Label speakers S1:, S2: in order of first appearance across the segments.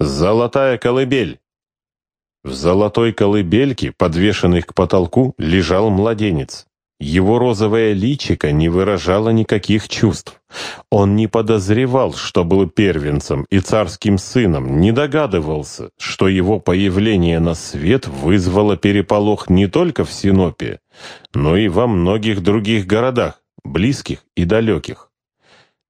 S1: Золотая колыбель. В золотой колыбельке, подвешенной к потолку, лежал младенец. Его розовое личико не выражало никаких чувств. Он не подозревал, что был первенцем и царским сыном, не догадывался, что его появление на свет вызвало переполох не только в Синопе, но и во многих других городах, близких и далеких.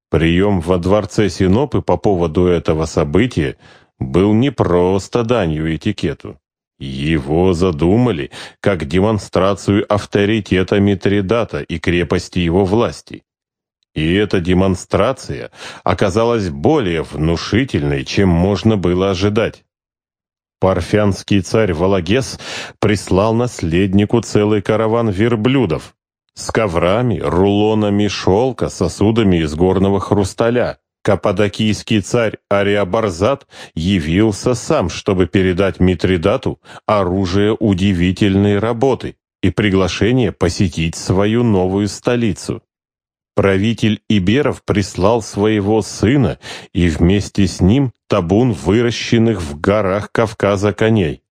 S1: Прием во дворце Синопы по поводу этого события был не просто данью этикету. Его задумали как демонстрацию авторитета Митридата и крепости его власти. И эта демонстрация оказалась более внушительной, чем можно было ожидать. Парфянский царь Валагес прислал наследнику целый караван верблюдов с коврами, рулонами шелка, сосудами из горного хрусталя. Каппадокийский царь Ариабарзат явился сам, чтобы передать Митридату оружие удивительной работы и приглашение посетить свою новую столицу. Правитель Иберов прислал своего сына и вместе с ним табун выращенных в горах Кавказа коней.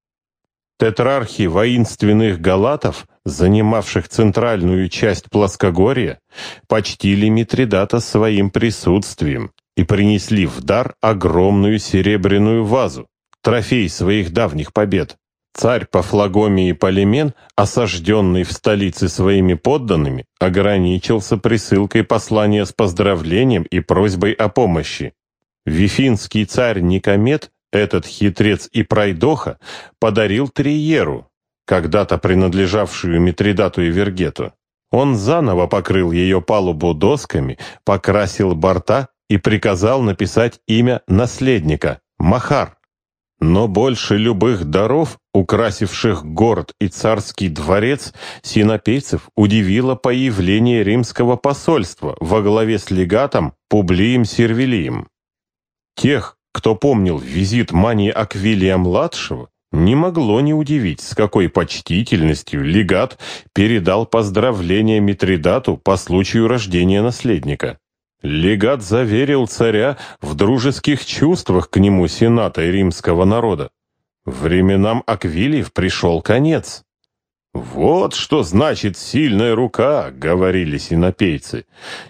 S1: Тетрархи воинственных галатов, занимавших центральную часть плоскогорья, почтили Митридата своим присутствием и принесли в дар огромную серебряную вазу, трофей своих давних побед. Царь Пафлагомий Полимен, осажденный в столице своими подданными, ограничился присылкой послания с поздравлением и просьбой о помощи. Вифинский царь Никомед, этот хитрец и пройдоха, подарил Триеру, когда-то принадлежавшую Митридату и Вергету. Он заново покрыл ее палубу досками, покрасил борта и приказал написать имя наследника – Махар. Но больше любых даров, украсивших город и царский дворец, синопейцев удивило появление римского посольства во главе с легатом Публием Сервилием. Тех, кто помнил визит Мании Аквилия-младшего, не могло не удивить, с какой почтительностью легат передал поздравления Митридату по случаю рождения наследника. Легат заверил царя в дружеских чувствах к нему сената и римского народа. Временам Аквилиев пришел конец. «Вот что значит сильная рука», — говорили синопейцы.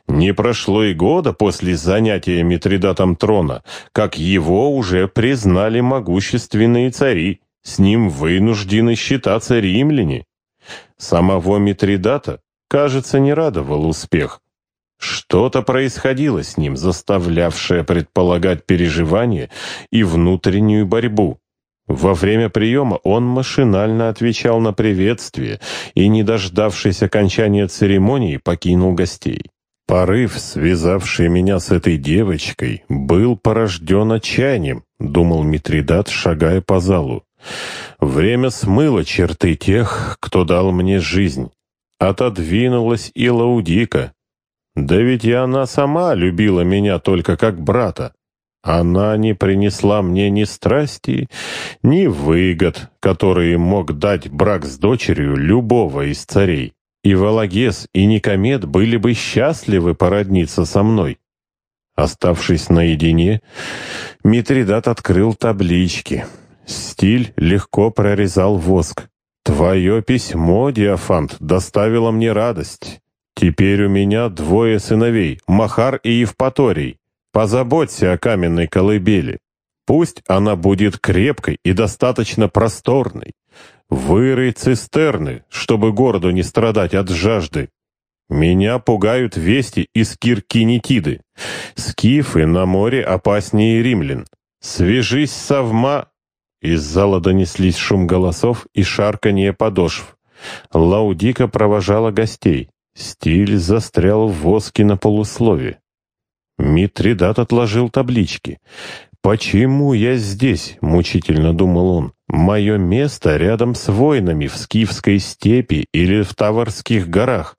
S1: Не прошло и года после занятия Митридатом трона, как его уже признали могущественные цари, с ним вынуждены считаться римляне. Самого Митридата, кажется, не радовал успех. Что-то происходило с ним, заставлявшее предполагать переживания и внутреннюю борьбу. Во время приема он машинально отвечал на приветствие и, не дождавшись окончания церемонии, покинул гостей. «Порыв, связавший меня с этой девочкой, был порожден отчаянием», — думал Митридат, шагая по залу. «Время смыло черты тех, кто дал мне жизнь. Отодвинулась и Лаудика, да ведь и она сама любила меня только как брата. Она не принесла мне ни страсти, ни выгод, которые мог дать брак с дочерью любого из царей. И Валагес, и Никомед были бы счастливы породниться со мной. Оставшись наедине, Митридат открыл таблички. Стиль легко прорезал воск. «Твое письмо, Диафант, доставило мне радость. Теперь у меня двое сыновей, Махар и Евпаторий. Позаботься о каменной колыбели. Пусть она будет крепкой и достаточно просторной. Вырый цистерны, чтобы городу не страдать от жажды. Меня пугают вести из Киркинетиды. Скифы на море опаснее римлян. Свяжись с Авма... Из зала донеслись шум голосов и шарканье подошв. Лаудика провожала гостей. Стиль застрял в воске на полуслове. Митридат отложил таблички. «Почему я здесь?» — мучительно думал он. «Мое место рядом с воинами в Скифской степи или в Таварских горах.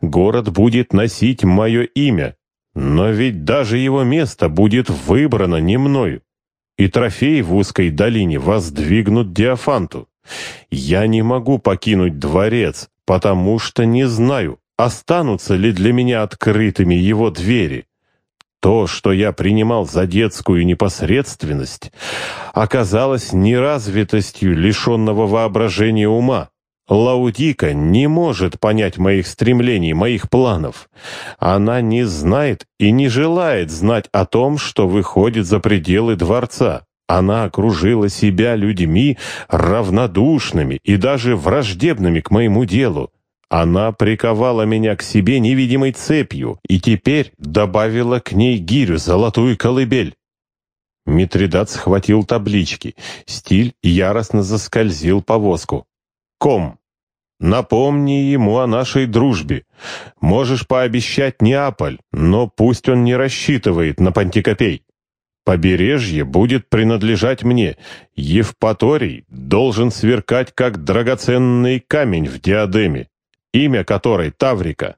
S1: Город будет носить мое имя. Но ведь даже его место будет выбрано не мною. И трофей в узкой долине воздвигнут Диафанту. Я не могу покинуть дворец, потому что не знаю, останутся ли для меня открытыми его двери. То, что я принимал за детскую непосредственность, оказалось неразвитостью лишенного воображения ума. Лаудика не может понять моих стремлений, моих планов. Она не знает и не желает знать о том, что выходит за пределы дворца. Она окружила себя людьми равнодушными и даже враждебными к моему делу. Она приковала меня к себе невидимой цепью и теперь добавила к ней гирю, золотую колыбель. Митридат схватил таблички. Стиль яростно заскользил по воску. «Ком, напомни ему о нашей дружбе. Можешь пообещать Неаполь, но пусть он не рассчитывает на Пантикопей. Побережье будет принадлежать мне. Евпаторий должен сверкать, как драгоценный камень в диадеме, имя которой Таврика.